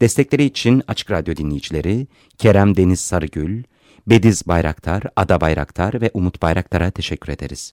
Destekleri için Açık Radyo dinleyicileri Kerem Deniz Sarıgül, Bediz Bayraktar, Ada Bayraktar ve Umut Bayraktar'a teşekkür ederiz.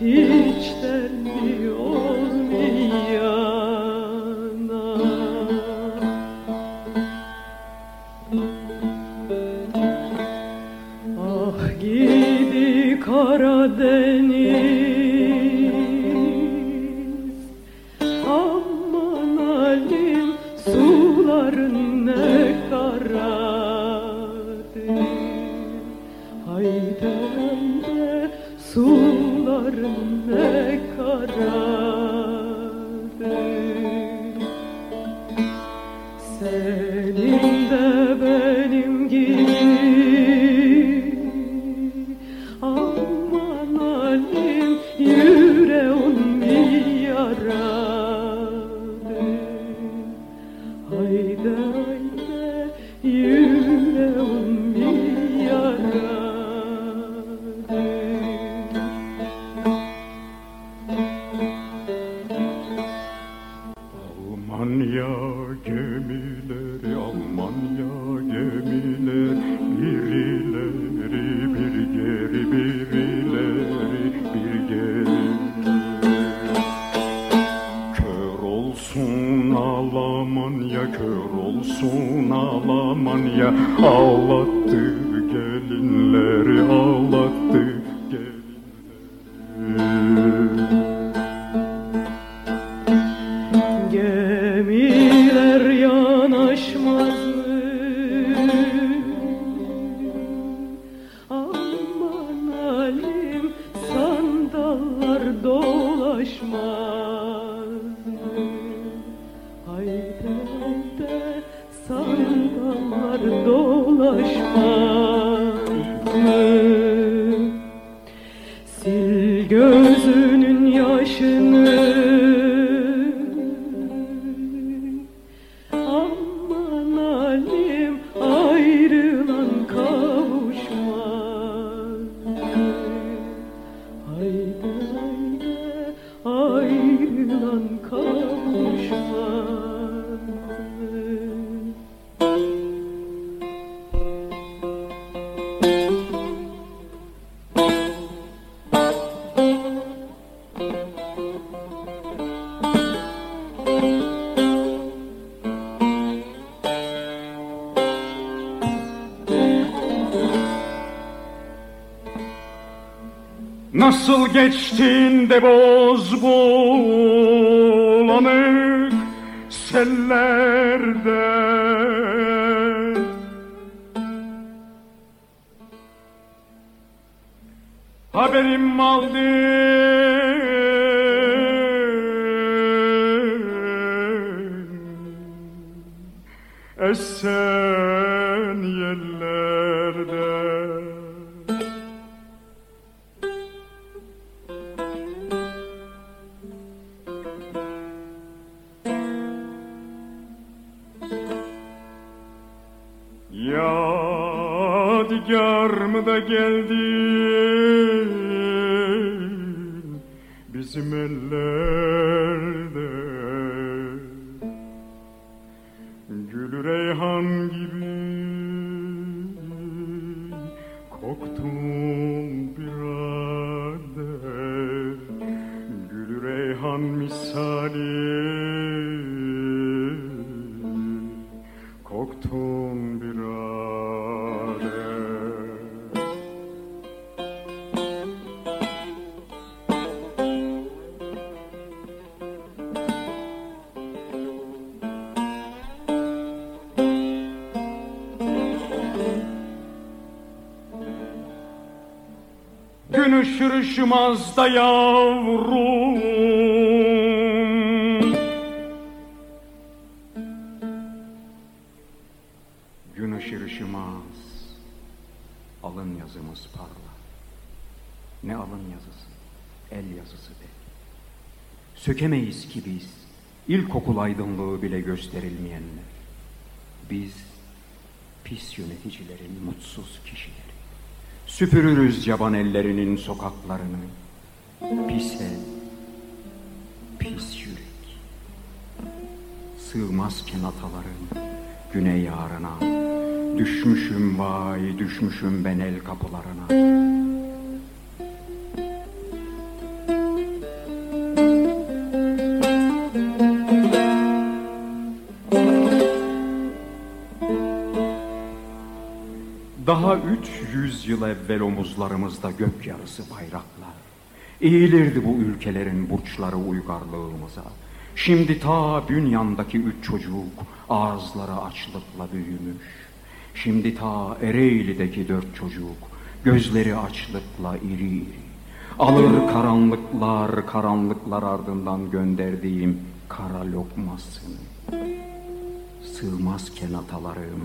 hiç derdi yok. Nasıl geçtiğinde boz bulanık sellerde. Haberim aldı. Esen mı da geldin bizim ellerde Gül reyhan gibi koktun ışımaz da yavrum. Gün ışır ışımaz Alın yazımız parla. Ne alın yazısı El yazısı be. Sökemeyiz ki biz İlkokul aydınlığı bile gösterilmeyenler. Biz Pis yöneticilerin mutsuz kişileri Süpürürüz yaban ellerinin sokaklarını. Pis pis yürek. Sığmazken atalarım güne yarına. Düşmüşüm vay, düşmüşüm ben el kapılarına. Daha üç yüz yıl evvel omuzlarımızda gök yarısı bayraklar. Eğilirdi bu ülkelerin burçları uygarlığımıza. Şimdi ta bünyandaki üç çocuk ağızları açlıkla büyümüş. Şimdi ta Ereğli'deki dört çocuk gözleri açlıkla iri iri. Alır karanlıklar karanlıklar ardından gönderdiğim kara lokmasını. Sığmazken atalarım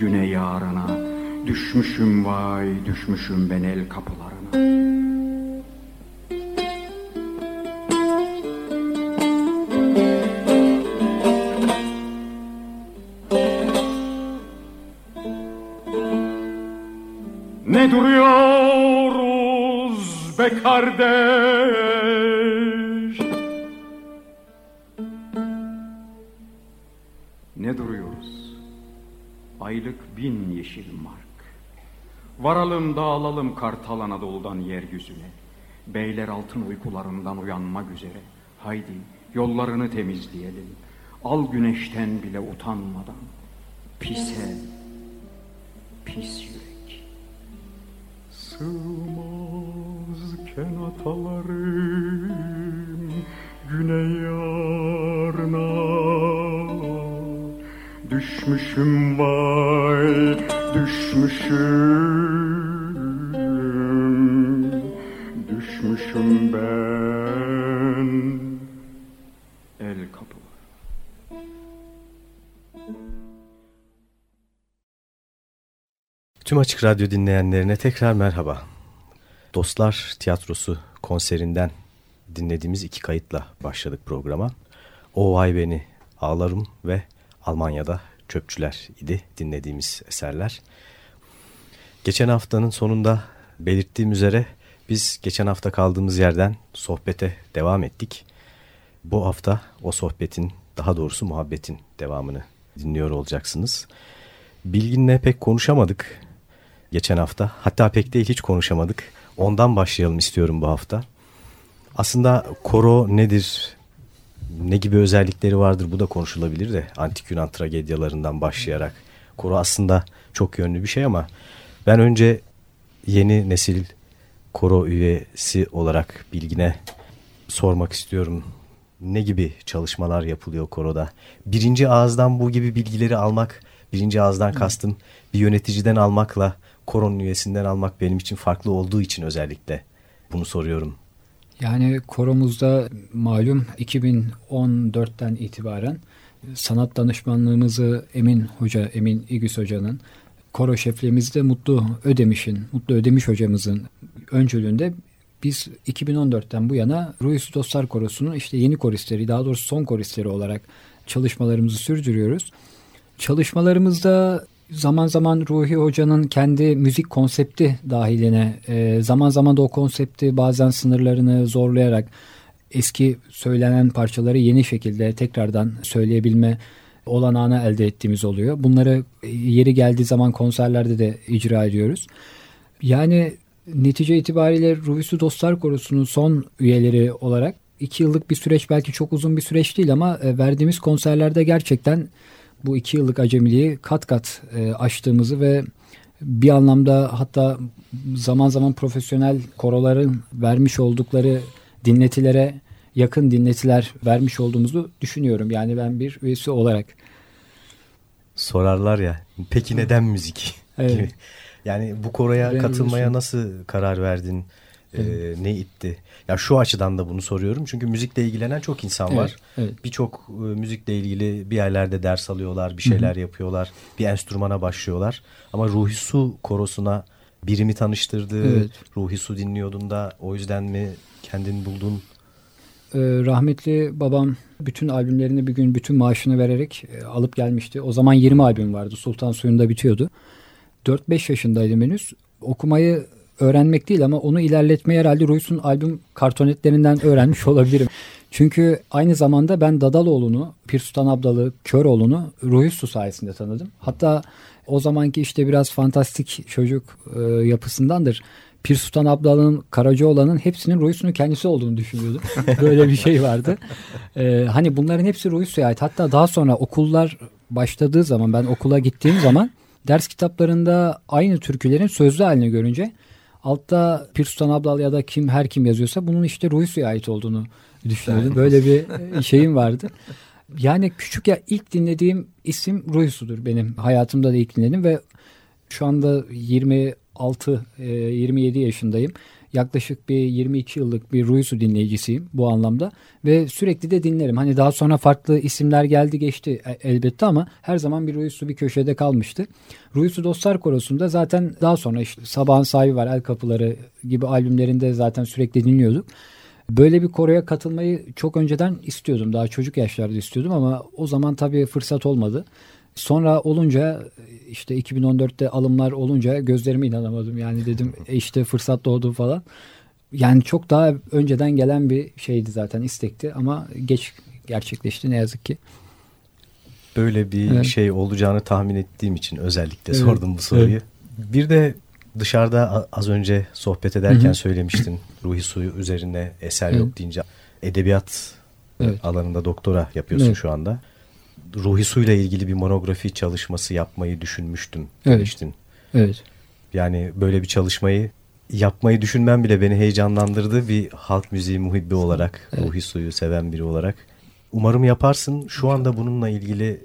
güne yarına Düşmüşüm vay düşmüşüm ben el kapılarına. Ne duruyoruz be kardeş? Ne duruyoruz? Aylık bin yeşil mark Varalım dağılalım Kartal Anadolu'dan yeryüzüne. Beyler altın uykularından uyanmak üzere. Haydi yollarını temizleyelim. Al güneşten bile utanmadan. Pis el Pis yürek. Sığmazken atalarım Güne yarına. Düşmüşüm vay düşmüşüm Düşmüşüm ben El kapılar Tüm Açık Radyo dinleyenlerine tekrar merhaba. Dostlar Tiyatrosu konserinden dinlediğimiz iki kayıtla başladık programa. O Vay Beni Ağlarım ve Almanya'da Çöpçüler idi dinlediğimiz eserler. Geçen haftanın sonunda belirttiğim üzere biz geçen hafta kaldığımız yerden sohbete devam ettik. Bu hafta o sohbetin daha doğrusu muhabbetin devamını dinliyor olacaksınız. Bilginle pek konuşamadık geçen hafta. Hatta pek değil hiç konuşamadık. Ondan başlayalım istiyorum bu hafta. Aslında koro nedir, ne gibi özellikleri vardır bu da konuşulabilir de antik Yunan tragedyalarından başlayarak. Koro aslında çok yönlü bir şey ama ben önce yeni nesil koro üyesi olarak bilgine sormak istiyorum. Ne gibi çalışmalar yapılıyor koroda? Birinci ağızdan bu gibi bilgileri almak, birinci ağızdan kastım bir yöneticiden almakla koronun üyesinden almak benim için farklı olduğu için özellikle bunu soruyorum. Yani koromuzda malum 2014'ten itibaren sanat danışmanlığımızı Emin Hoca, Emin İgüs Hoca'nın koro şefliğimizi de Mutlu Ödemiş'in, Mutlu Ödemiş hocamızın öncülüğünde biz 2014'ten bu yana Ruhis Dostlar Korosu'nun işte yeni koristleri, daha doğrusu son koristleri olarak çalışmalarımızı sürdürüyoruz. Çalışmalarımızda zaman zaman Ruhi Hoca'nın kendi müzik konsepti dahiline e, zaman zaman da o konsepti bazen sınırlarını zorlayarak eski söylenen parçaları yeni şekilde tekrardan söyleyebilme olanağını elde ettiğimiz oluyor. Bunları yeri geldiği zaman konserlerde de icra ediyoruz. Yani netice itibariyle Ruhusu Dostlar Korosu'nun son üyeleri olarak iki yıllık bir süreç belki çok uzun bir süreç değil ama e, verdiğimiz konserlerde gerçekten bu iki yıllık acemiliği kat kat e, aştığımızı ve bir anlamda hatta zaman zaman profesyonel koroların vermiş oldukları dinletilere yakın dinletiler vermiş olduğumuzu düşünüyorum. Yani ben bir üyesi olarak. Sorarlar ya peki neden müzik? Evet. yani bu koroya katılmaya nasıl karar verdin? Ee, ne itti? Ya şu açıdan da bunu soruyorum. Çünkü müzikle ilgilenen çok insan evet, var. Evet. Birçok e, müzikle ilgili bir yerlerde ders alıyorlar, bir şeyler Hı-hı. yapıyorlar, bir enstrümana başlıyorlar. Ama Ruhi Su korosuna birimi tanıştırdı. Evet. Ruhi Su dinliyordun da o yüzden mi kendin buldun? Ee, rahmetli babam bütün albümlerini bir gün bütün maaşını vererek e, alıp gelmişti. O zaman 20 albüm vardı. Sultan Suyu'nda bitiyordu. 4-5 yaşındaydım henüz. Okumayı öğrenmek değil ama onu ilerletmeyi herhalde Royce'un albüm kartonetlerinden öğrenmiş olabilirim. Çünkü aynı zamanda ben Dadaloğlu'nu, Pir Sultan Abdalı, Köroğlu'nu Ruhi sayesinde tanıdım. Hatta o zamanki işte biraz fantastik çocuk e, yapısındandır. Pir Sultan Abdal'ın, Karacaoğlan'ın hepsinin Ruhi kendisi olduğunu düşünüyordum. Böyle bir şey vardı. Ee, hani bunların hepsi Ruhi ait. Hatta daha sonra okullar başladığı zaman ben okula gittiğim zaman ders kitaplarında aynı türkülerin sözlü halini görünce altta Pir Sultan Abdal ya da kim her kim yazıyorsa bunun işte Ruhi ait olduğunu düşünüyordum. Böyle bir şeyim vardı. Yani küçük ya ilk dinlediğim isim Ruhi benim. Hayatımda da ilk dinledim ve şu anda 26 27 e, yaşındayım. Yaklaşık bir 22 yıllık bir Ruisu dinleyicisiyim bu anlamda ve sürekli de dinlerim. Hani daha sonra farklı isimler geldi geçti e, elbette ama her zaman bir Ruisu bir köşede kalmıştı. Ruisu Dostlar Korosu'nda zaten daha sonra işte Sabahın Sahibi var, El Kapıları gibi albümlerinde zaten sürekli dinliyorduk. Böyle bir koroya katılmayı çok önceden istiyordum. Daha çocuk yaşlarda istiyordum ama o zaman tabii fırsat olmadı. Sonra olunca işte 2014'te alımlar olunca gözlerime inanamadım. Yani dedim e işte fırsat doğdu falan. Yani çok daha önceden gelen bir şeydi zaten istekti ama geç gerçekleşti ne yazık ki. Böyle bir evet. şey olacağını tahmin ettiğim için özellikle evet. sordum bu soruyu. Evet. Bir de dışarıda az önce sohbet ederken Hı-hı. söylemiştin. Ruhi suyu üzerine eser evet. yok deyince edebiyat evet. alanında doktora yapıyorsun evet. şu anda. Ruhi suyla ilgili bir monografi çalışması yapmayı düşünmüştüm evet. demiştin. Evet. Yani böyle bir çalışmayı yapmayı düşünmem bile beni heyecanlandırdı bir halk müziği muhibbi olarak, evet. Ruhi suyu seven biri olarak. Umarım yaparsın. Şu anda bununla ilgili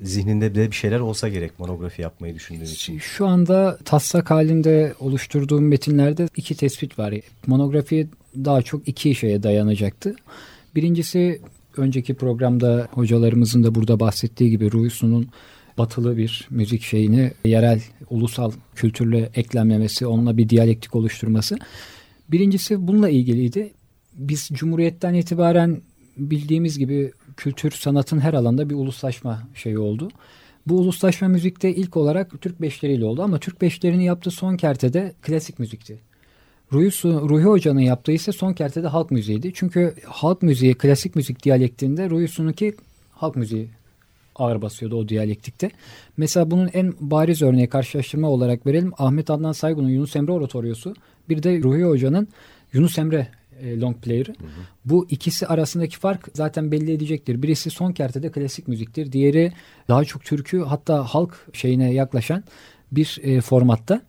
zihninde de bir şeyler olsa gerek monografi yapmayı düşündüğün için. Şu anda taslak halinde oluşturduğum metinlerde iki tespit var. Monografi daha çok iki şeye dayanacaktı. Birincisi önceki programda hocalarımızın da burada bahsettiği gibi Ruhusu'nun batılı bir müzik şeyini yerel ulusal kültürle eklemlemesi, onunla bir diyalektik oluşturması. Birincisi bununla ilgiliydi. Biz Cumhuriyet'ten itibaren bildiğimiz gibi kültür sanatın her alanda bir uluslaşma şeyi oldu. Bu uluslaşma müzikte ilk olarak Türk beşleriyle oldu ama Türk beşlerini yaptığı son kertede klasik müzikti. Ruhi, Ruhi Hoca'nın yaptığı ise son kertede halk müziğiydi. Çünkü halk müziği, klasik müzik diyalektinde Ruhi Su'nunki halk müziği ağır basıyordu o diyalektikte. Mesela bunun en bariz örneği karşılaştırma olarak verelim. Ahmet Adnan Saygun'un Yunus Emre Oratoryosu. Bir de Ruhi Hoca'nın Yunus Emre e, long player'ı. Bu ikisi arasındaki fark zaten belli edecektir. Birisi son kertede klasik müziktir. Diğeri daha çok türkü hatta halk şeyine yaklaşan bir e, formatta.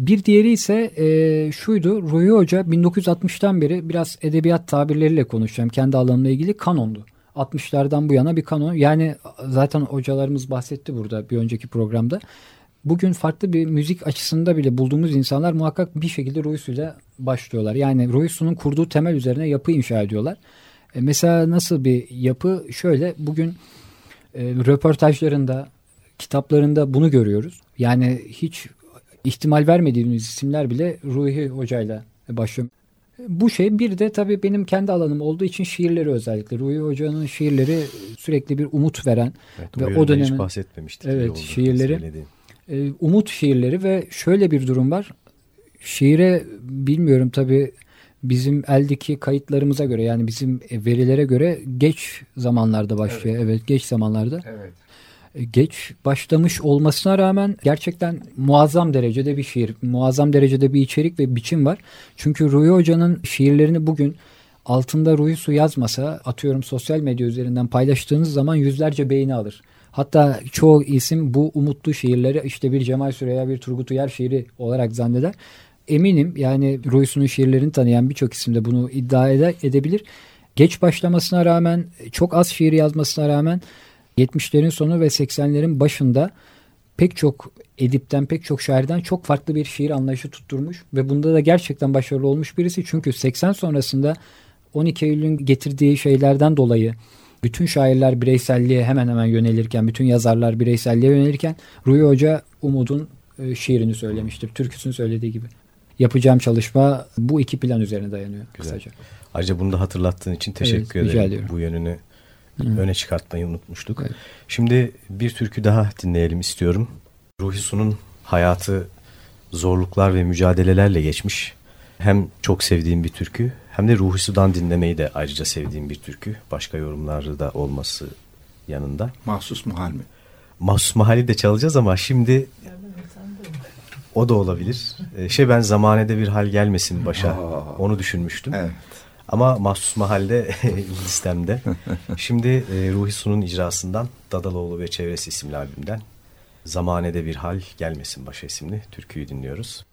Bir diğeri ise e, şuydu. Ruhi Hoca 1960'tan beri biraz edebiyat tabirleriyle konuşacağım. Kendi alanımla ilgili kanondu. 60'lardan bu yana bir kanon. Yani zaten hocalarımız bahsetti burada bir önceki programda. Bugün farklı bir müzik açısında bile bulduğumuz insanlar muhakkak bir şekilde Ruhi ile başlıyorlar. Yani Ruhi kurduğu temel üzerine yapı inşa ediyorlar. E, mesela nasıl bir yapı? Şöyle bugün e, röportajlarında, kitaplarında bunu görüyoruz. Yani hiç ihtimal vermediğimiz isimler bile Ruhi Hoca'yla başlıyor. Bu şey bir de tabii benim kendi alanım olduğu için şiirleri özellikle. Ruhi Hoca'nın şiirleri sürekli bir umut veren evet, ve o dönemin hiç bahsetmemiştik. Evet, şiirleri e, umut şiirleri ve şöyle bir durum var. Şiire bilmiyorum tabii bizim eldeki kayıtlarımıza göre yani bizim verilere göre geç zamanlarda başlıyor. Evet, evet geç zamanlarda. Evet. Geç başlamış olmasına rağmen gerçekten muazzam derecede bir şiir, muazzam derecede bir içerik ve biçim var. Çünkü Rui Hoca'nın şiirlerini bugün altında Rui Su yazmasa atıyorum sosyal medya üzerinden paylaştığınız zaman yüzlerce beğeni alır. Hatta çoğu isim bu umutlu şiirleri işte bir Cemal Süreya bir Turgut Uyar şiiri olarak zanneder. Eminim yani Ruysu'nun şiirlerini tanıyan birçok isim de bunu iddia ede, edebilir. Geç başlamasına rağmen çok az şiir yazmasına rağmen 70'lerin sonu ve 80'lerin başında pek çok edipten pek çok şairden çok farklı bir şiir anlayışı tutturmuş ve bunda da gerçekten başarılı olmuş birisi. Çünkü 80 sonrasında 12 Eylül'ün getirdiği şeylerden dolayı bütün şairler bireyselliğe hemen hemen yönelirken, bütün yazarlar bireyselliğe yönelirken Rui Hoca Umud'un e, şiirini söylemiştir. Türküsünü söylediği gibi. Yapacağım çalışma bu iki plan üzerine dayanıyor Güzel. kısaca. Ayrıca bunu da hatırlattığın için teşekkür evet, ederim. Bu yönünü Hı. öne çıkartmayı unutmuştuk. Evet. Şimdi bir türkü daha dinleyelim istiyorum. Ruhi Su'nun hayatı zorluklar ve mücadelelerle geçmiş. Hem çok sevdiğim bir türkü hem de Ruhi Su'dan dinlemeyi de ayrıca sevdiğim bir türkü. Başka yorumları da olması yanında. Mahsus Muhal mi? Mahsus Muhal'i de çalacağız ama şimdi o da olabilir. Ee, şey ben zamanede bir hal gelmesin başa Aa, onu düşünmüştüm. Evet. Ama Mahsus Mahal'de listemde. Şimdi e, Ruhi Su'nun icrasından Dadaloğlu ve Çevresi isimli albümden Zamanede Bir Hal Gelmesin Başa isimli türküyü dinliyoruz.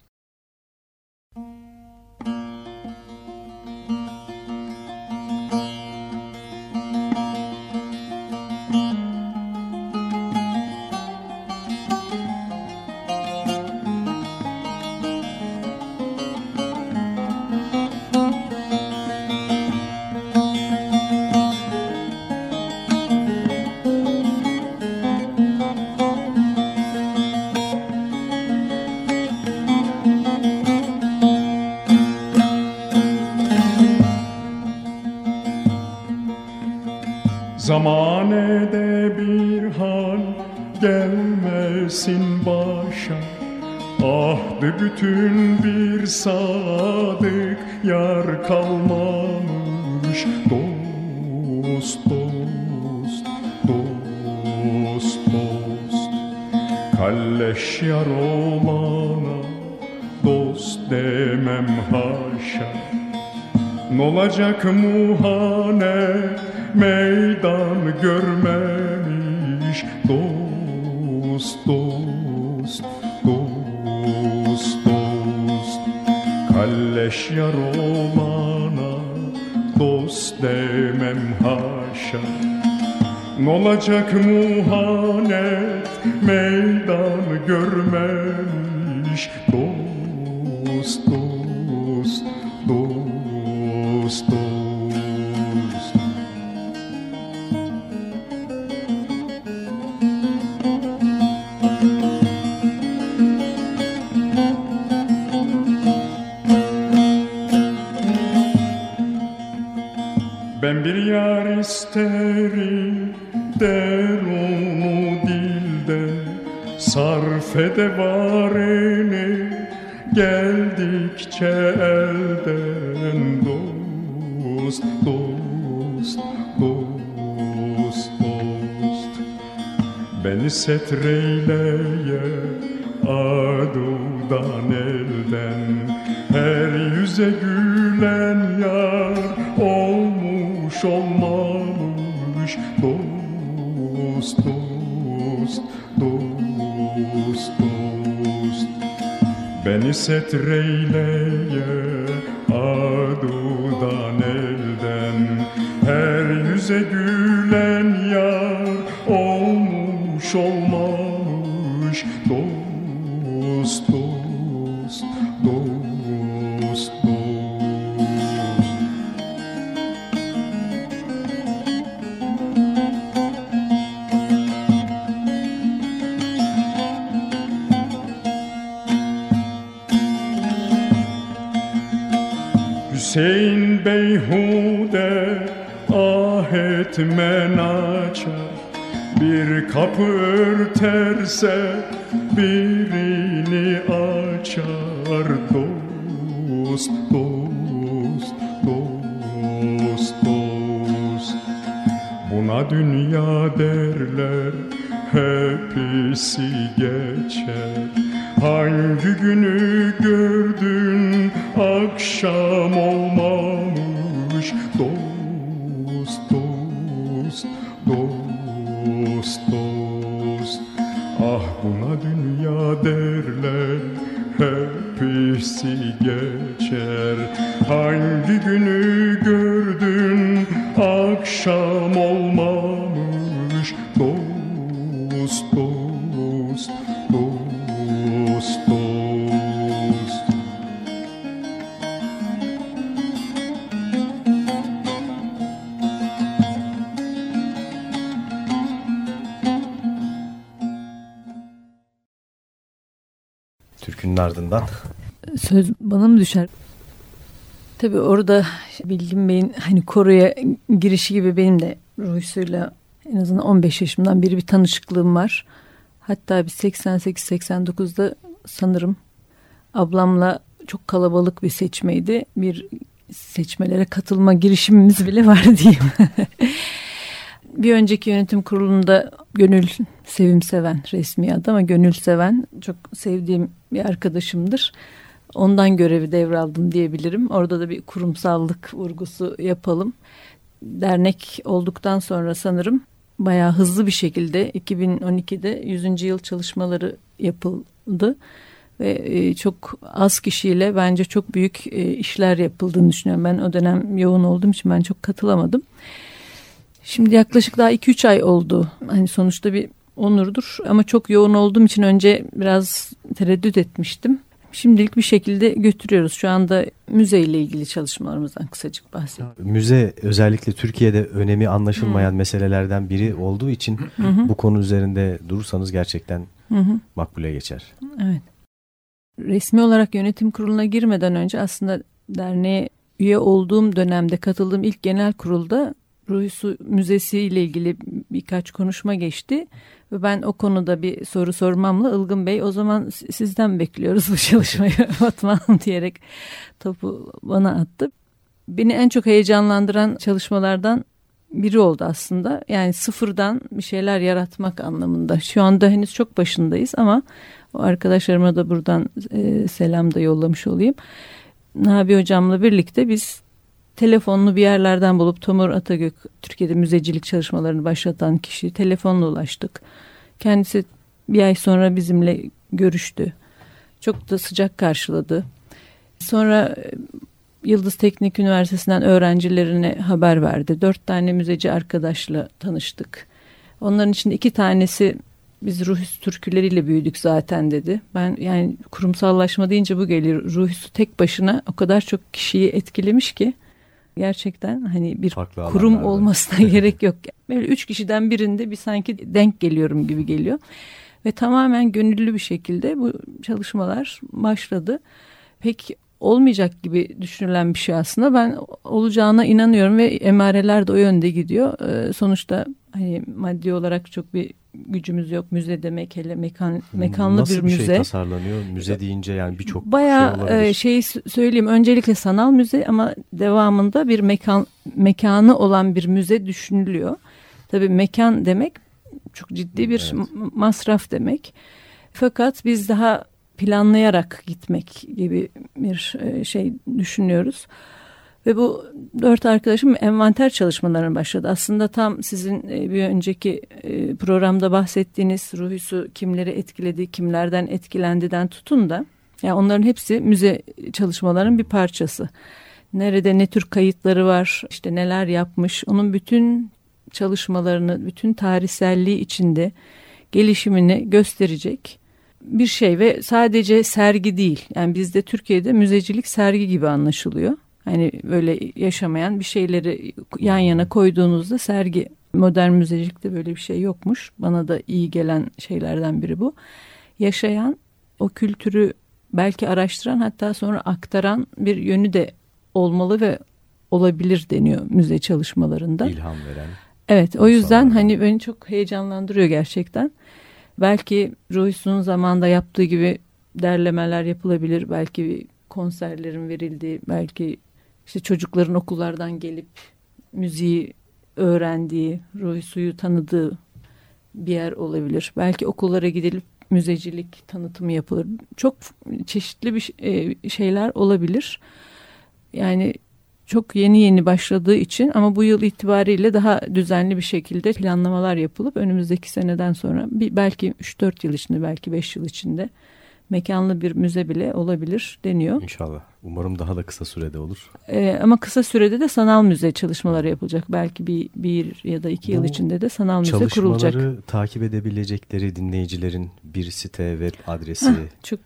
Bütün bir sadık yar kalmamış. Dost, dost, dost, dost. Kalleş yar olana dost demem haşa. Nolacak muhanet meydan görmemiş Nolacak muhanet? Meydan görmemiş Sarfede vareni geldikçe elden Dost, dost, dost, dost. Beni setreyleye adudan elden Her yüze gülen yar olmuş olmamış Dost, dost, dost, dost Beni setreyleye adudan elden. Her yüze gülen beyhude ah etmen açar Bir kapı örterse birini açar. Dost dost dost dost. Buna dünya derler hepsi geçer. Hangi günü gördün akşam olmamış dünya derler hepsi geçer. Hangi günü Söz bana mı düşer? Tabii orada Bilgin Bey'in hani koroya girişi gibi benim de Ruhsuyla en azından 15 yaşımdan beri bir tanışıklığım var. Hatta bir 88-89'da sanırım ablamla çok kalabalık bir seçmeydi. Bir seçmelere katılma girişimimiz bile var diyeyim. bir önceki yönetim kurulunda Gönül Sevim Seven resmi adı ama Gönül Seven çok sevdiğim bir arkadaşımdır. Ondan görevi devraldım diyebilirim. Orada da bir kurumsallık vurgusu yapalım. Dernek olduktan sonra sanırım bayağı hızlı bir şekilde 2012'de 100. yıl çalışmaları yapıldı. Ve çok az kişiyle bence çok büyük işler yapıldığını düşünüyorum. Ben o dönem yoğun olduğum için ben çok katılamadım. Şimdi yaklaşık daha 2-3 ay oldu. Hani sonuçta bir onurdur ama çok yoğun olduğum için önce biraz tereddüt etmiştim. Şimdilik bir şekilde götürüyoruz. Şu anda müzeyle ilgili çalışmalarımızdan kısacık bahsedeyim. Müze özellikle Türkiye'de önemi anlaşılmayan hmm. meselelerden biri olduğu için bu konu üzerinde durursanız gerçekten makbule geçer. Evet. Resmi olarak yönetim kuruluna girmeden önce aslında derneğe üye olduğum dönemde katıldığım ilk genel kurulda Ruhi Su Müzesi ile ilgili birkaç konuşma geçti. Ve ben o konuda bir soru sormamla Ilgın Bey o zaman sizden bekliyoruz bu çalışmayı Fatma diyerek topu bana attı. Beni en çok heyecanlandıran çalışmalardan biri oldu aslında. Yani sıfırdan bir şeyler yaratmak anlamında. Şu anda henüz çok başındayız ama o arkadaşlarıma da buradan e, selam da yollamış olayım. Nabi hocamla birlikte biz telefonunu bir yerlerden bulup Tomur Atagök Türkiye'de müzecilik çalışmalarını başlatan kişi telefonla ulaştık. Kendisi bir ay sonra bizimle görüştü. Çok da sıcak karşıladı. Sonra e, Yıldız Teknik Üniversitesi'nden öğrencilerine haber verdi. Dört tane müzeci arkadaşla tanıştık. Onların içinde iki tanesi biz ruhüs türküleriyle büyüdük zaten dedi. Ben yani kurumsallaşma deyince bu geliyor. Ruhüsü tek başına o kadar çok kişiyi etkilemiş ki gerçekten hani bir Farklı kurum alanlarda. olmasına gerek yok. Böyle üç kişiden birinde bir sanki denk geliyorum gibi geliyor. Ve tamamen gönüllü bir şekilde bu çalışmalar başladı. Pek olmayacak gibi düşünülen bir şey aslında. Ben olacağına inanıyorum ve emareler de o yönde gidiyor. Ee, sonuçta hani maddi olarak çok bir gücümüz yok. Müze demek hele mekan, mekanlı Nasıl bir müze. Nasıl bir şey tasarlanıyor? Müze deyince yani birçok Bayağı şey, e, şey söyleyeyim. Öncelikle sanal müze ama devamında bir mekan mekanı olan bir müze düşünülüyor. Tabii mekan demek çok ciddi bir evet. masraf demek. Fakat biz daha planlayarak gitmek gibi bir e, şey düşünüyoruz. Ve bu dört arkadaşım envanter çalışmalarına başladı. Aslında tam sizin e, bir önceki e, programda bahsettiğiniz ruhusu kimleri etkiledi, kimlerden etkilendiden tutun da yani onların hepsi müze çalışmalarının bir parçası. Nerede ne tür kayıtları var, işte neler yapmış, onun bütün çalışmalarını, bütün tarihselliği içinde gelişimini gösterecek bir şey ve sadece sergi değil. Yani bizde Türkiye'de müzecilik sergi gibi anlaşılıyor. Hani böyle yaşamayan bir şeyleri yan yana koyduğunuzda sergi modern müzecilikte böyle bir şey yokmuş. Bana da iyi gelen şeylerden biri bu. Yaşayan o kültürü belki araştıran hatta sonra aktaran bir yönü de olmalı ve olabilir deniyor müze çalışmalarında. İlham veren. Evet o yüzden hani beni çok heyecanlandırıyor gerçekten. Belki Ruhi'sun zamanında yaptığı gibi derlemeler yapılabilir. Belki konserlerin verildiği, belki işte çocukların okullardan gelip müziği öğrendiği, Ruhi Su'yu tanıdığı bir yer olabilir. Belki okullara gidilip müzecilik tanıtımı yapılır. Çok çeşitli bir e, şeyler olabilir. Yani çok yeni yeni başladığı için ama bu yıl itibariyle daha düzenli bir şekilde planlamalar yapılıp önümüzdeki seneden sonra bir, belki 3-4 yıl içinde belki 5 yıl içinde mekanlı bir müze bile olabilir deniyor. İnşallah. Umarım daha da kısa sürede olur. Ee, ama kısa sürede de sanal müze çalışmaları yapılacak. Belki bir, bir ya da iki Bu yıl içinde de sanal müze kurulacak. Çalışmaları takip edebilecekleri dinleyicilerin bir site, web adresi. çok.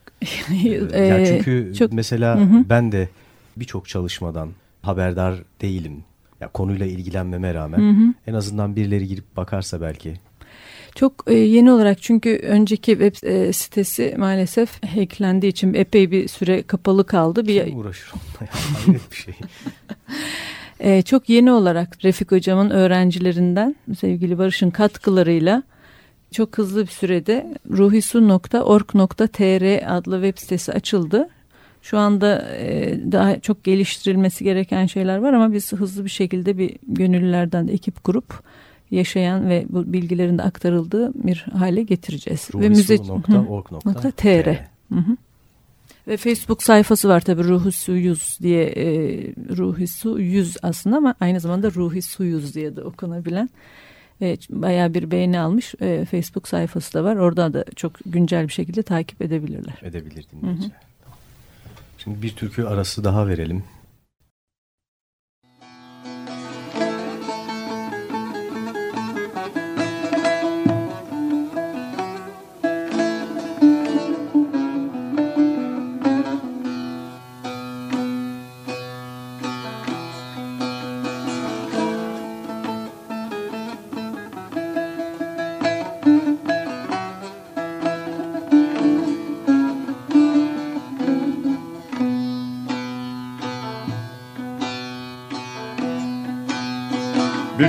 Ee, yani çünkü çok, mesela hı hı. ben de birçok çalışmadan haberdar değilim. Ya konuyla ilgilenmeme rağmen hı hı. en azından birileri girip bakarsa belki çok e, yeni olarak çünkü önceki web e, sitesi maalesef hacklendiği için epey bir süre kapalı kaldı. Bir Kim uğraşır onunla ya? bir şey. e, çok yeni olarak Refik Hocam'ın öğrencilerinden sevgili Barış'ın katkılarıyla çok hızlı bir sürede ruhisu.org.tr adlı web sitesi açıldı. Şu anda e, daha çok geliştirilmesi gereken şeyler var ama biz hızlı bir şekilde bir gönüllülerden de ekip kurup yaşayan ve bu bilgilerin de aktarıldığı bir hale getireceğiz. Ve müze .tr. Ve Facebook sayfası var tabii Ruhi Suyuz diye e, Ruhi Su Yüz aslında ama aynı zamanda Ruhi Suyuz diye de okunabilen e, bayağı bir beğeni almış e, Facebook sayfası da var. Orada da çok güncel bir şekilde takip edebilirler. Edebilir dinleyiciler. Şimdi bir türkü arası daha verelim.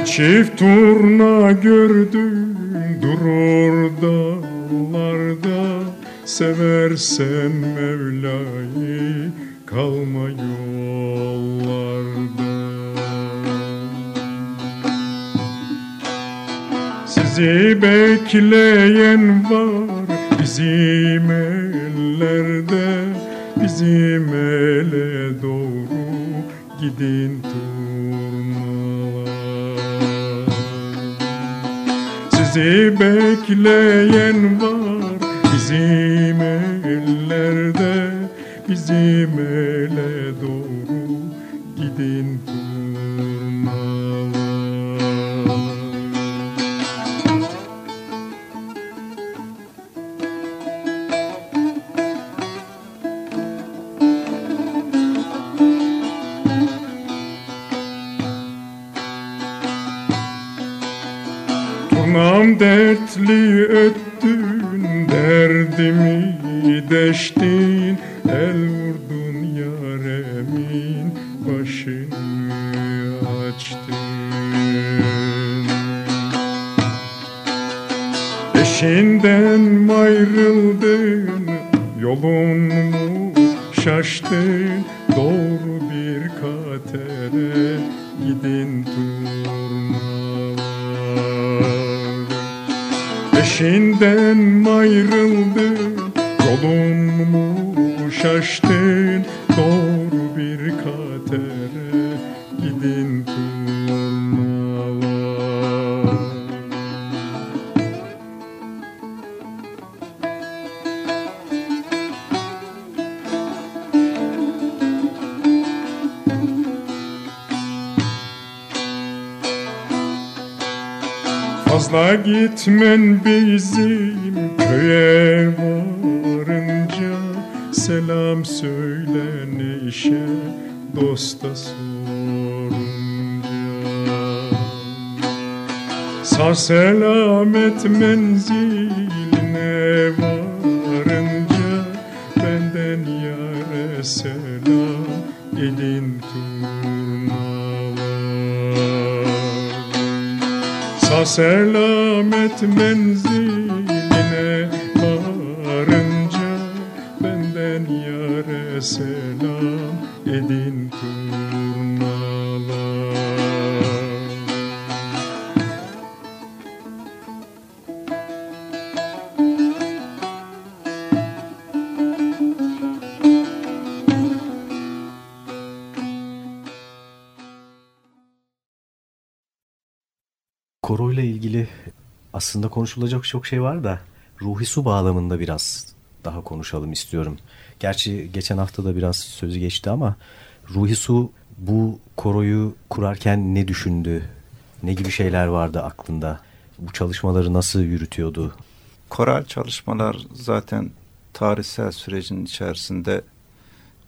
Çift turna gördüm durur dağlarda. Seversen Mevla'yı kalma yollarda. Sizi bekleyen var bizim ellerde. Bizim ele doğru gidin Bizi bekleyen var. Bizim ellerde Bizim ele doğru gidin derdimi deştin El vurdun yaremin başını açtın. Eşinden ayrıldın yolun şaştın? Doğru bir katere gidin Eşinden ayrıldı. Yolun mu şaştın? Doğru gitmen bizim köye varınca Selam söyle neşe dosta sorunca. Sağ selamet menziline varınca Selamet menziline varınca benden yare selam edin aslında konuşulacak çok şey var da ruhi su bağlamında biraz daha konuşalım istiyorum. Gerçi geçen hafta da biraz sözü geçti ama ruhi su bu koroyu kurarken ne düşündü? Ne gibi şeyler vardı aklında? Bu çalışmaları nasıl yürütüyordu? Koral çalışmalar zaten tarihsel sürecin içerisinde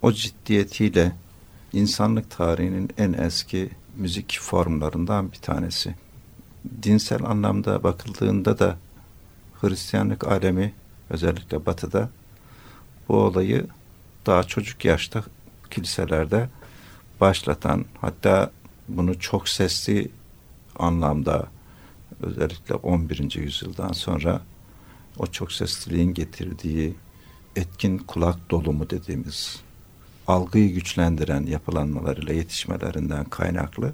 o ciddiyetiyle insanlık tarihinin en eski müzik formlarından bir tanesi. Dinsel anlamda bakıldığında da Hristiyanlık alemi özellikle batıda bu olayı daha çocuk yaşta kiliselerde başlatan hatta bunu çok sesli anlamda özellikle 11. yüzyıldan sonra o çok sesliliğin getirdiği etkin kulak dolumu dediğimiz algıyı güçlendiren yapılanmalarıyla yetişmelerinden kaynaklı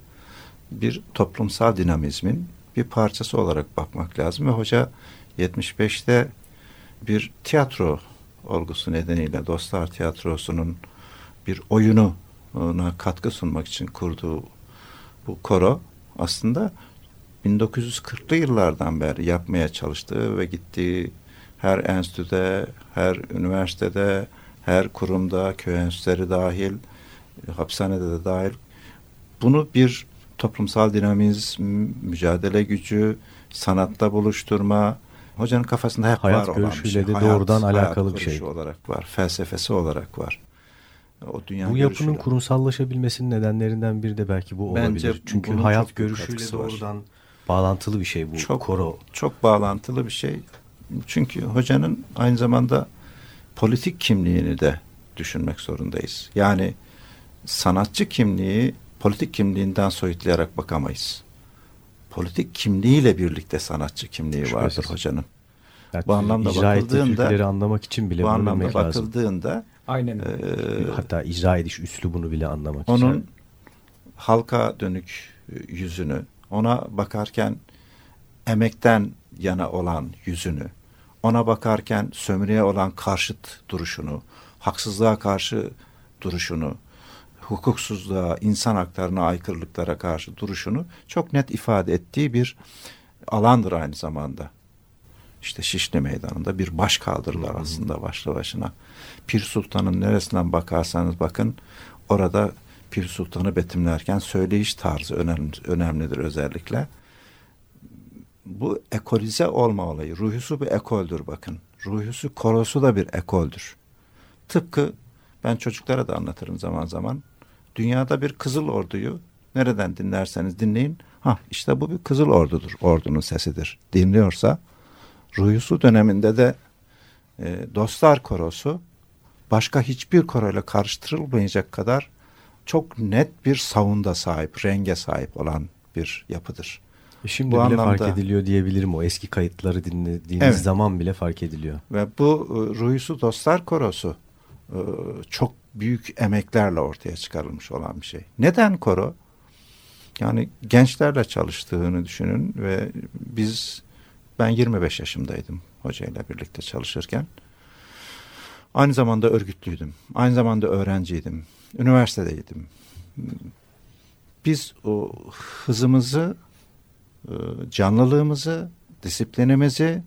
bir toplumsal dinamizmin bir parçası olarak bakmak lazım ve hoca 75'te bir tiyatro olgusu nedeniyle Dostlar Tiyatrosu'nun bir oyununa katkı sunmak için kurduğu bu koro aslında 1940'lı yıllardan beri yapmaya çalıştığı ve gittiği her enstitüde, her üniversitede, her kurumda, köy enstitüleri dahil, hapishanede de dahil bunu bir toplumsal dinamizm, mücadele gücü, sanatta buluşturma, hocanın kafasında hep hayat var olan bir şey. de Hayat, doğrudan hayat alakalı bir şey. olarak var, felsefesi olarak var. O dünya bu yapının görüşüyle. kurumsallaşabilmesinin nedenlerinden biri de belki bu Bence olabilir. Çünkü hayat görüşüyle katkısı var. doğrudan bağlantılı bir şey bu Çok- koro. çok bağlantılı bir şey. Çünkü hocanın aynı zamanda politik kimliğini de düşünmek zorundayız. Yani sanatçı kimliği politik kimliğinden soyutlayarak bakamayız. Politik kimliğiyle birlikte sanatçı kimliği vardır Şüphesiz. hocanın. Yani Bu anlamda bakıldığında- anlamak için bile Bu anlamda bilmek lazım. bakıldığında Aynen e, Hatta icra ediş üslubunu bile anlamak onun için. halka dönük e, yüzünü, ona bakarken emekten yana olan yüzünü, ona bakarken sömürüye olan karşıt duruşunu, haksızlığa karşı duruşunu, hukuksuzluğa, insan haklarına aykırılıklara karşı duruşunu çok net ifade ettiği bir alandır aynı zamanda. İşte Şişli Meydanı'nda bir baş kaldırılar aslında başlı başına. Pir Sultan'ın neresinden bakarsanız bakın orada Pir Sultan'ı betimlerken söyleyiş tarzı önemli, önemlidir özellikle. Bu ekolize olma olayı. Ruhusu bir ekoldür bakın. Ruhusu korosu da bir ekoldür. Tıpkı ben çocuklara da anlatırım zaman zaman. Dünyada bir kızıl orduyu nereden dinlerseniz dinleyin. Ha işte bu bir kızıl ordudur. Ordunun sesidir. Dinliyorsa Ruhusu döneminde de e, Dostlar Korosu başka hiçbir koroyla karıştırılmayacak kadar çok net bir savunda sahip, renge sahip olan bir yapıdır. E Şimdi bu bile anlamda- fark ediliyor diyebilirim o eski kayıtları dinlediğiniz Evet. zaman bile fark ediliyor. Ve bu e, Ruhusu Dostlar Korosu çok büyük emeklerle ortaya çıkarılmış olan bir şey. Neden koro? Yani gençlerle çalıştığını düşünün ve biz ben 25 yaşımdaydım hocayla birlikte çalışırken. Aynı zamanda örgütlüydüm. Aynı zamanda öğrenciydim. Üniversitedeydim. Biz o hızımızı, e, canlılığımızı, disiplinimizi,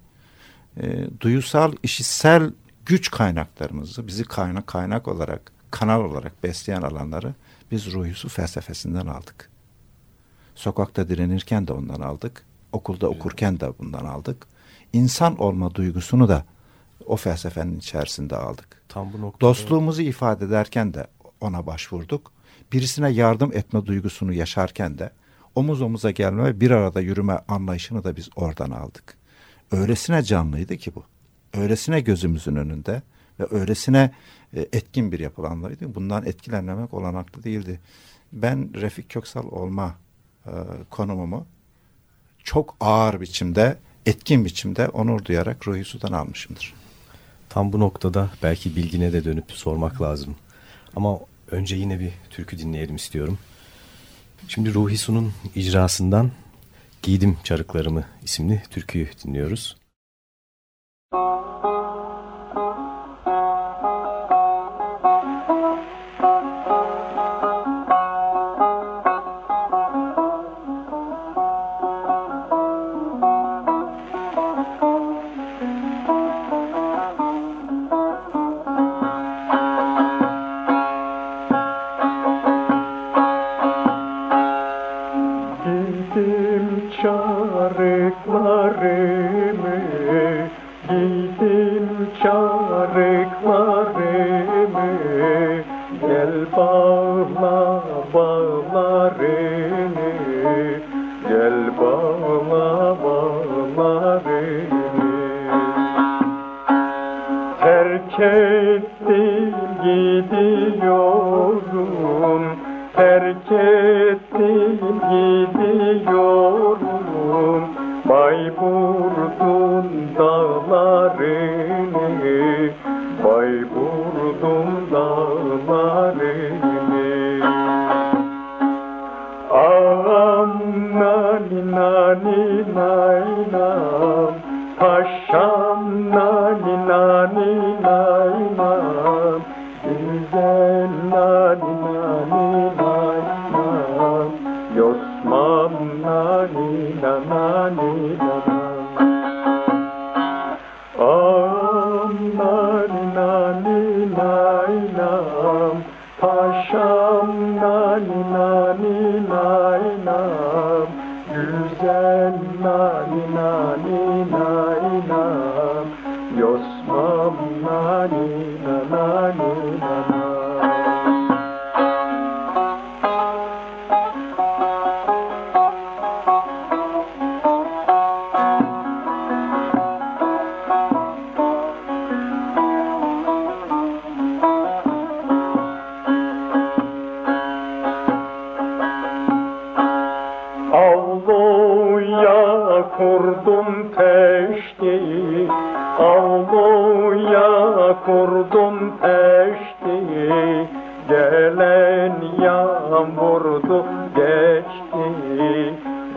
e, duyusal, işitsel güç kaynaklarımızı, bizi kaynak kaynak olarak, kanal olarak besleyen alanları biz ruhusu felsefesinden aldık. Sokakta direnirken de ondan aldık. Okulda okurken de bundan aldık. İnsan olma duygusunu da o felsefenin içerisinde aldık. Tam bu noktada Dostluğumuzu ifade ederken de ona başvurduk. Birisine yardım etme duygusunu yaşarken de omuz omuza gelme ve bir arada yürüme anlayışını da biz oradan aldık. Öylesine canlıydı ki bu. Öylesine gözümüzün önünde ve öylesine e, etkin bir yapılanmaydı. Bundan etkilenmemek olanaklı değildi. Ben Refik Köksal olma e, konumumu çok ağır biçimde etkin biçimde onur duyarak Ruhi Su'dan almışımdır. Tam bu noktada belki bilgine de dönüp sormak lazım. Ama önce yine bir türkü dinleyelim istiyorum. Şimdi Ruhi Su'nun icrasından Giydim Çarıklarımı isimli türküyü dinliyoruz. Música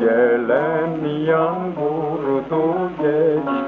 Gelen yan vurdu geçti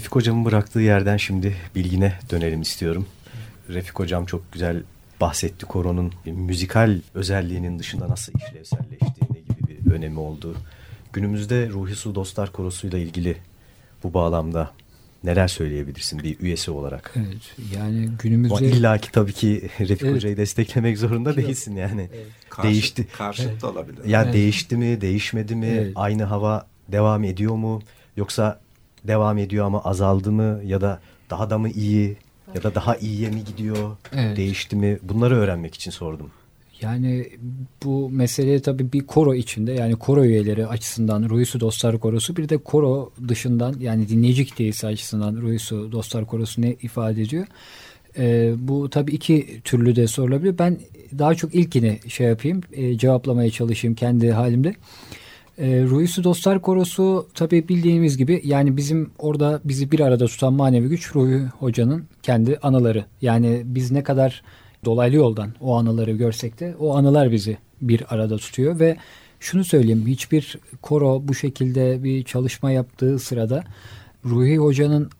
Refik Hocam'ın bıraktığı yerden şimdi bilgine dönelim istiyorum. Refik Hocam çok güzel bahsetti koronun müzikal özelliğinin dışında nasıl işlevselleştiğini gibi bir önemi olduğu. Günümüzde Ruhi Su Dostlar Korosu'yla ilgili bu bağlamda neler söyleyebilirsin bir üyesi olarak? Evet yani günümüzde... Ama illa ki tabii ki Refik evet. Hoca'yı desteklemek zorunda değilsin yani. Evet. Karşı, değişti. Karşıt evet. olabilir. Ya evet. değişti mi, değişmedi mi, evet. aynı hava devam ediyor mu? Yoksa devam ediyor ama azaldı mı ya da daha da mı iyi ya da daha iyiye mi gidiyor, evet. değişti mi? Bunları öğrenmek için sordum. Yani bu mesele tabii bir koro içinde yani koro üyeleri açısından Ruhisu Dostlar Korosu bir de koro dışından yani dinleyici kitlesi açısından Ruhisu Dostlar Korosu ne ifade ediyor? Ee, bu tabii iki türlü de sorulabilir. Ben daha çok ilkini şey yapayım e, cevaplamaya çalışayım kendi halimde. E, Dostlar Korosu tabii bildiğimiz gibi yani bizim orada bizi bir arada tutan manevi güç Ruhi Hoca'nın kendi anıları. Yani biz ne kadar dolaylı yoldan o anıları görsek de o anılar bizi bir arada tutuyor ve şunu söyleyeyim hiçbir koro bu şekilde bir çalışma yaptığı sırada Ruhi Hoca'nın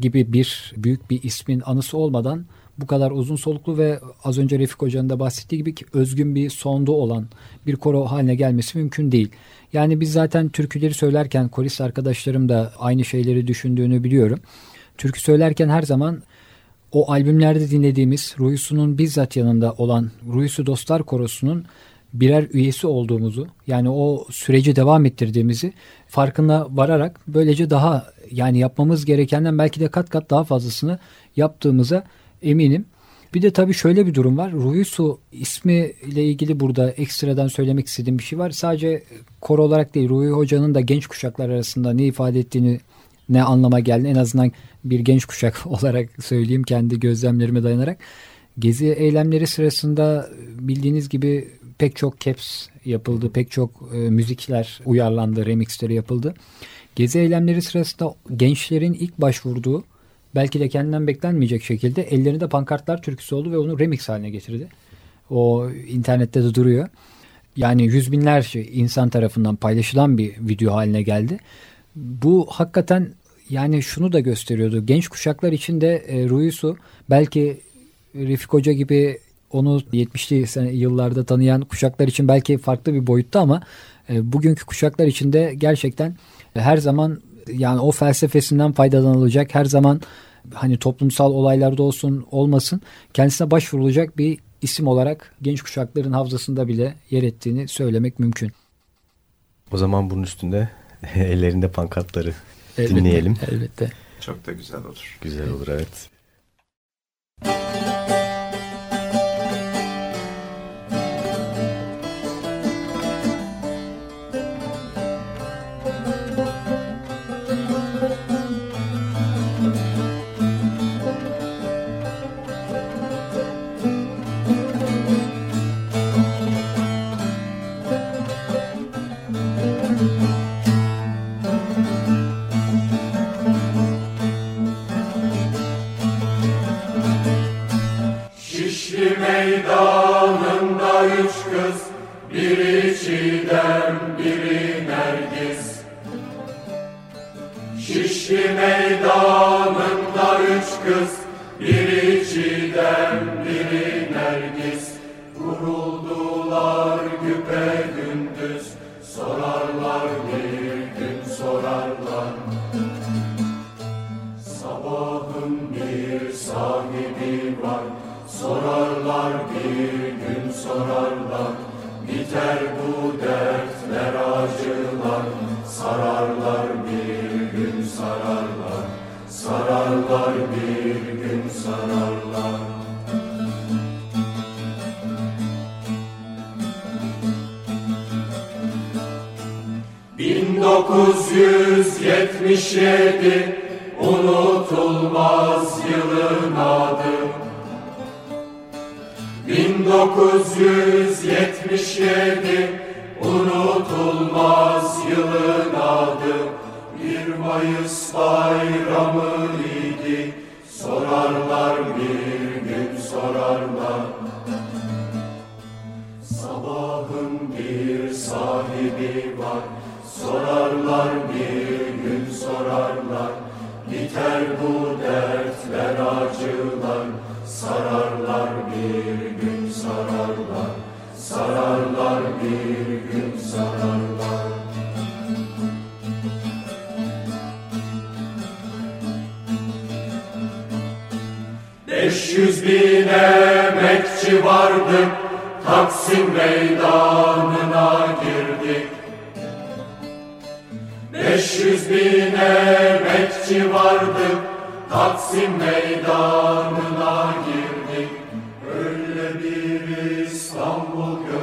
gibi bir büyük bir ismin anısı olmadan bu kadar uzun soluklu ve az önce Refik Hoca'nın da bahsettiği gibi ki özgün bir sondu olan bir koro haline gelmesi mümkün değil. Yani biz zaten türküleri söylerken korist arkadaşlarım da aynı şeyleri düşündüğünü biliyorum. Türkü söylerken her zaman o albümlerde dinlediğimiz Ruyusu'nun bizzat yanında olan Ruyusu Dostlar Korosu'nun birer üyesi olduğumuzu yani o süreci devam ettirdiğimizi farkına vararak böylece daha yani yapmamız gerekenden belki de kat kat daha fazlasını yaptığımıza eminim. Bir de tabii şöyle bir durum var. Ruhi ismi ile ilgili burada ekstradan söylemek istediğim bir şey var. Sadece koro olarak değil Ruhi Hoca'nın da genç kuşaklar arasında ne ifade ettiğini ne anlama geldi en azından bir genç kuşak olarak söyleyeyim kendi gözlemlerime dayanarak. Gezi eylemleri sırasında bildiğiniz gibi pek çok caps yapıldı, pek çok e, müzikler uyarlandı, remixleri yapıldı. Gezi eylemleri sırasında gençlerin ilk başvurduğu belki de kendinden beklenmeyecek şekilde ellerinde pankartlar türküsü oldu ve onu remix haline getirdi. O internette de duruyor. Yani yüz binlerce insan tarafından paylaşılan bir video haline geldi. Bu hakikaten yani şunu da gösteriyordu. Genç kuşaklar için de e, Ruisu belki Refik Hoca gibi onu 70'li yıllarda tanıyan kuşaklar için belki farklı bir boyutta ama e, bugünkü kuşaklar için de gerçekten her zaman yani o felsefesinden faydalanılacak her zaman hani toplumsal olaylarda olsun olmasın kendisine başvurulacak bir isim olarak genç kuşakların hafızasında bile yer ettiğini söylemek mümkün. O zaman bunun üstünde ellerinde pankartları elbette, dinleyelim. Elbette. Çok da güzel olur. Güzel olur evet.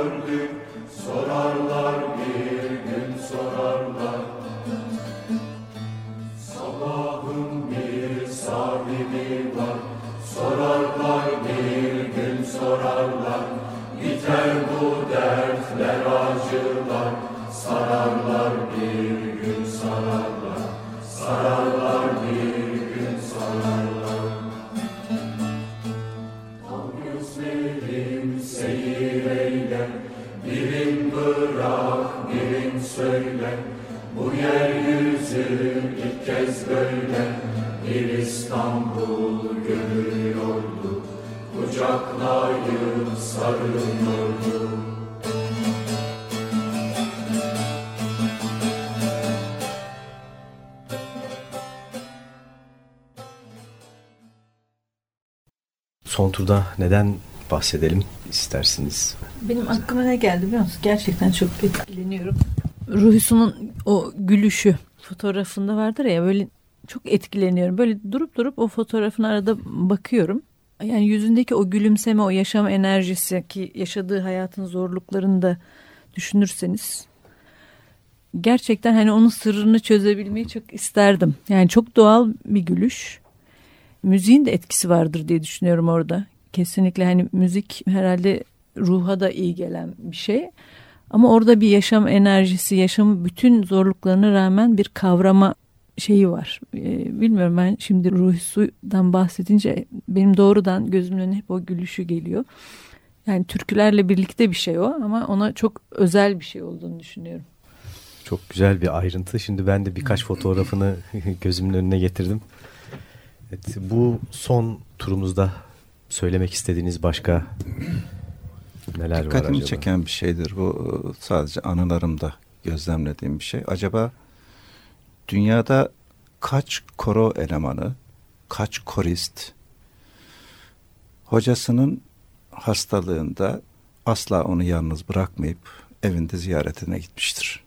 Biter bu Son turda neden bahsedelim istersiniz? Benim aklıma ne geldi biliyor musun? Gerçekten çok etkileniyorum. Ruhisu'nun o gülüşü fotoğrafında vardır ya böyle çok etkileniyorum. Böyle durup durup o fotoğrafın arada bakıyorum. Yani yüzündeki o gülümseme, o yaşam enerjisi ki yaşadığı hayatın zorluklarını da düşünürseniz gerçekten hani onun sırrını çözebilmeyi çok isterdim. Yani çok doğal bir gülüş. Müziğin de etkisi vardır diye düşünüyorum orada. Kesinlikle hani müzik herhalde ruha da iyi gelen bir şey. Ama orada bir yaşam enerjisi, yaşamı bütün zorluklarına rağmen bir kavrama şeyi var. Ee, bilmiyorum ben şimdi Ruhi Su'dan bahsedince benim doğrudan gözümün önüne hep o gülüşü geliyor. Yani türkülerle birlikte bir şey o ama ona çok özel bir şey olduğunu düşünüyorum. Çok güzel bir ayrıntı. Şimdi ben de birkaç fotoğrafını gözümün önüne getirdim. Evet, bu son turumuzda söylemek istediğiniz başka neler Dikkatimi var acaba? çeken bir şeydir. Bu sadece anılarımda gözlemlediğim bir şey. Acaba dünyada kaç koro elemanı, kaç korist hocasının hastalığında asla onu yalnız bırakmayıp evinde ziyaretine gitmiştir.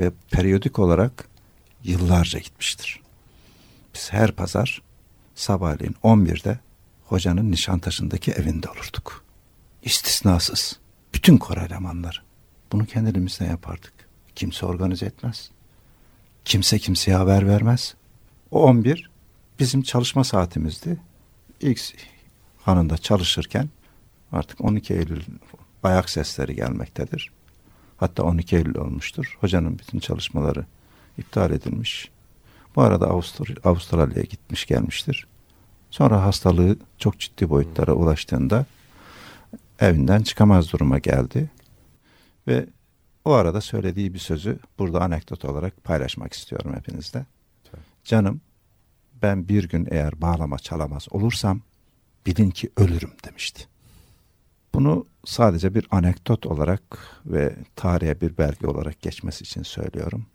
Ve periyodik olarak yıllarca gitmiştir. Biz her pazar sabahleyin 11'de hocanın Nişantaşı'ndaki evinde olurduk. İstisnasız. Bütün koro elemanları. Bunu kendimizden yapardık. Kimse organize etmez. Kimse kimseye haber vermez. O 11 bizim çalışma saatimizdi. İlk hanında çalışırken artık 12 Eylül ayak sesleri gelmektedir. Hatta 12 Eylül olmuştur. Hocanın bütün çalışmaları iptal edilmiş. Bu arada Avustur Avustralya'ya gitmiş gelmiştir. Sonra hastalığı çok ciddi boyutlara ulaştığında evinden çıkamaz duruma geldi. Ve o arada söylediği bir sözü burada anekdot olarak paylaşmak istiyorum hepinizle. Canım ben bir gün eğer bağlama çalamaz olursam bilin ki ölürüm demişti. Bunu sadece bir anekdot olarak ve tarihe bir belge olarak geçmesi için söylüyorum.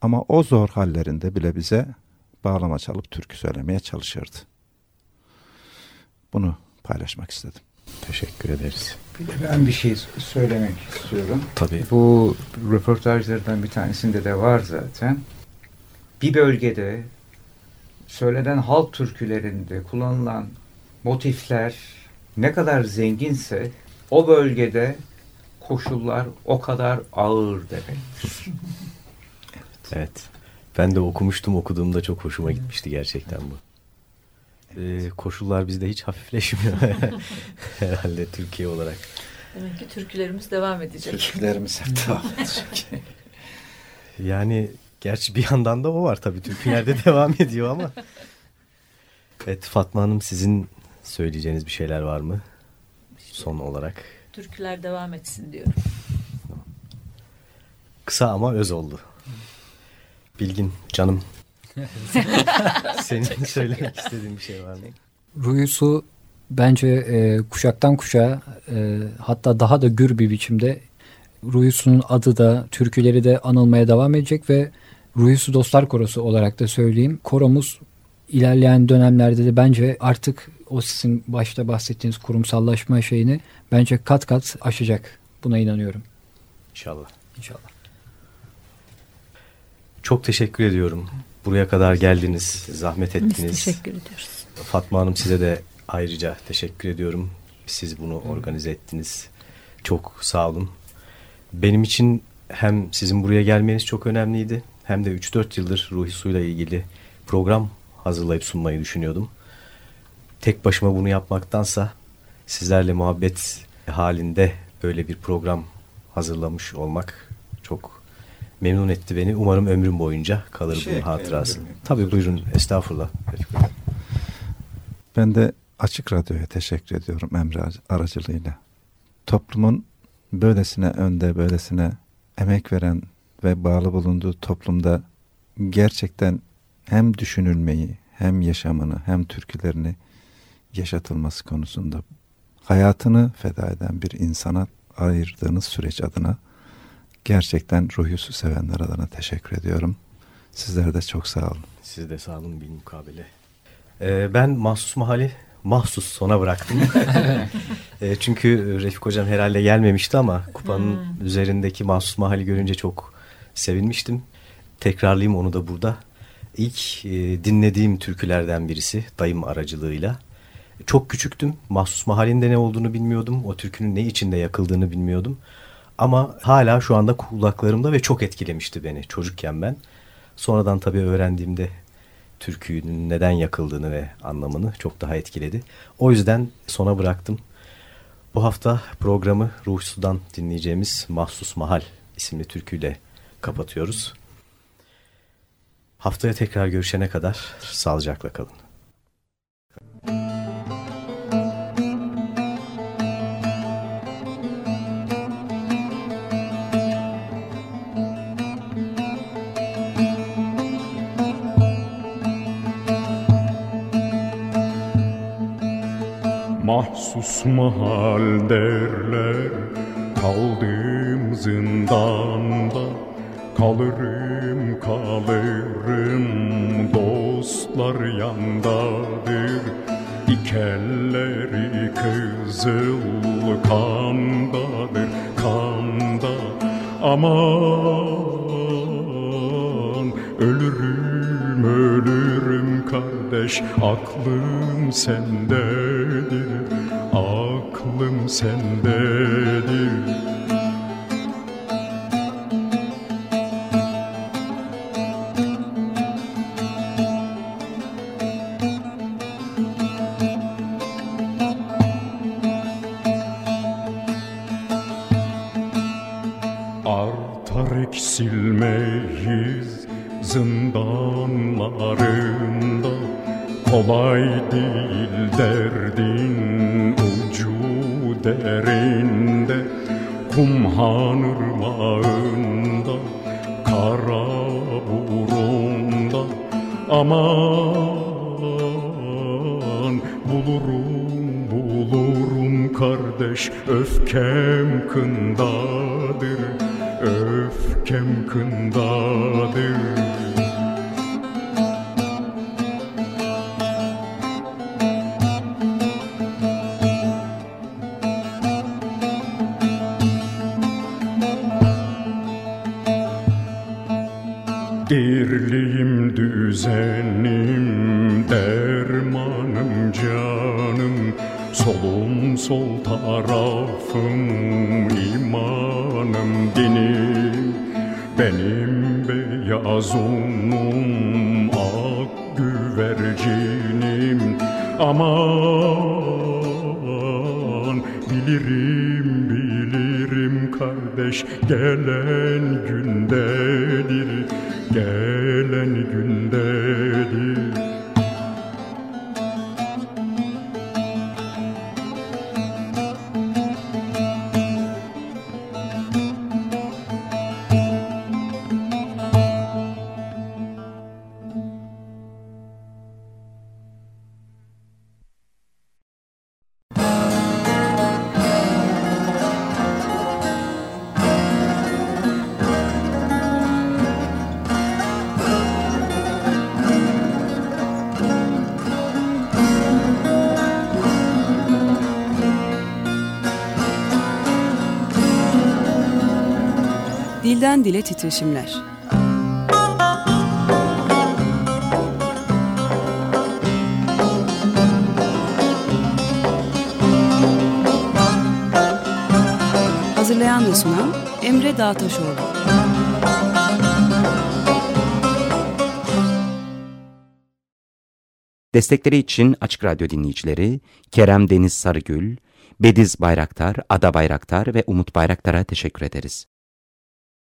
Ama o zor hallerinde bile bize bağlama çalıp türkü söylemeye çalışırdı. Bunu paylaşmak istedim. Teşekkür ederiz. Bir de ben bir şey söylemek istiyorum. Tabii. Bu röportajlardan bir tanesinde de var zaten. Bir bölgede söylenen halk türkülerinde kullanılan motifler ne kadar zenginse o bölgede koşullar o kadar ağır demektir. Evet. Ben de okumuştum okuduğumda çok hoşuma gitmişti gerçekten bu. Ee, koşullar bizde hiç hafifleşmiyor herhalde Türkiye olarak. Demek ki türkülerimiz devam edecek. Türkülerimiz hep devam edecek. Yani gerçi bir yandan da o var tabii türkülerde devam ediyor ama. Evet Fatma Hanım sizin söyleyeceğiniz bir şeyler var mı? Son olarak. Türküler devam etsin diyorum. Kısa ama öz oldu. Bilgin canım. Senin söylemek istediğin bir şey var mı? Ruyusu bence e, kuşaktan kuşağa e, hatta daha da gür bir biçimde Ruyusu'nun adı da türküleri de anılmaya devam edecek ve Ruyusu Dostlar Korosu olarak da söyleyeyim. Koromuz ilerleyen dönemlerde de bence artık o sizin başta bahsettiğiniz kurumsallaşma şeyini bence kat kat aşacak. Buna inanıyorum. İnşallah. İnşallah. Çok teşekkür ediyorum. Buraya kadar geldiniz, zahmet Biz ettiniz. teşekkür ediyoruz. Fatma Hanım size de ayrıca teşekkür ediyorum. Siz bunu organize ettiniz. Çok sağ olun. Benim için hem sizin buraya gelmeniz çok önemliydi. Hem de 3-4 yıldır Ruhi Su'yla ilgili program hazırlayıp sunmayı düşünüyordum. Tek başıma bunu yapmaktansa sizlerle muhabbet halinde böyle bir program hazırlamış olmak çok memnun etti beni. Umarım ömrüm boyunca kalır şey bunun hatırası. Tabii buyurun estağfurullah. Ben de Açık Radyo'ya teşekkür ediyorum Emre aracılığıyla. Toplumun böylesine önde, böylesine emek veren ve bağlı bulunduğu toplumda gerçekten hem düşünülmeyi hem yaşamını hem türkülerini yaşatılması konusunda hayatını feda eden bir insana ayırdığınız süreç adına gerçekten Ruhyus'u sevenler adına teşekkür ediyorum. Sizler de çok sağ olun. Siz de sağ olun bilmukabele. Ee, ben Mahsus Mahal'i mahsus sona bıraktım. e, çünkü Refik Hocam herhalde gelmemişti ama kupanın hmm. üzerindeki Mahsus Mahal'i görünce çok sevinmiştim. Tekrarlayayım onu da burada. İlk e, dinlediğim türkülerden birisi dayım aracılığıyla. Çok küçüktüm. Mahsus Mahal'inde ne olduğunu bilmiyordum. O türkünün ne içinde yakıldığını bilmiyordum. Ama hala şu anda kulaklarımda ve çok etkilemişti beni çocukken ben. Sonradan tabii öğrendiğimde türkünün neden yakıldığını ve anlamını çok daha etkiledi. O yüzden sona bıraktım. Bu hafta programı Ruhsu'dan dinleyeceğimiz Mahsus Mahal isimli türküyle kapatıyoruz. Haftaya tekrar görüşene kadar sağlıcakla kalın. Mahsus mahal derler. Kaldım zindanda Kalırım kalırım. Dostlar yandadır. İkelleri kızıl kandadır Kanda. Aman ölürüm kardeş Aklım sendedir Aklım sendedir Dirliğim düzenim dermanım canım. Solum sol tarafım imanım dinim Benim beyaz unum ak güvercinim Aman bilirim kardeş gelen gündedir gelen gündedir titreşimler. Hazırlayan ve sunan Emre Dağtaşoğlu. Destekleri için Açık Radyo dinleyicileri Kerem Deniz Sarıgül, Bediz Bayraktar, Ada Bayraktar ve Umut Bayraktar'a teşekkür ederiz.